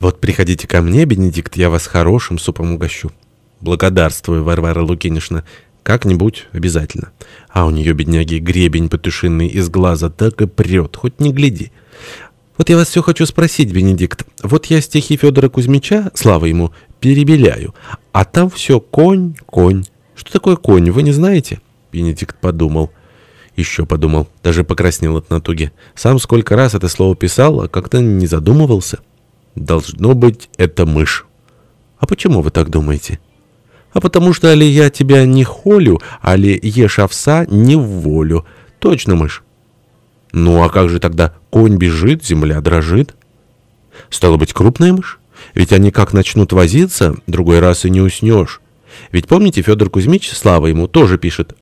Вот приходите ко мне, Бенедикт, я вас хорошим супом угощу. Благодарствую, Варвара Лукинишна. Как-нибудь обязательно. А у нее, бедняги, гребень петушиный из глаза так и прет, хоть не гляди. Вот я вас все хочу спросить, Бенедикт. Вот я стихи Федора Кузьмича, слава ему, перебеляю, а там все конь, конь. Что такое конь, вы не знаете? Бенедикт подумал. Еще подумал, даже покраснел от натуги. Сам сколько раз это слово писал, а как-то не задумывался. Должно быть, это мышь. А почему вы так думаете? А потому что, али я тебя не холю, али ешь овса не в волю. Точно мышь. Ну, а как же тогда конь бежит, земля дрожит? Стало быть, крупная мышь? Ведь они как начнут возиться, другой раз и не уснешь. Ведь помните, Федор Кузьмич, слава ему, тоже пишет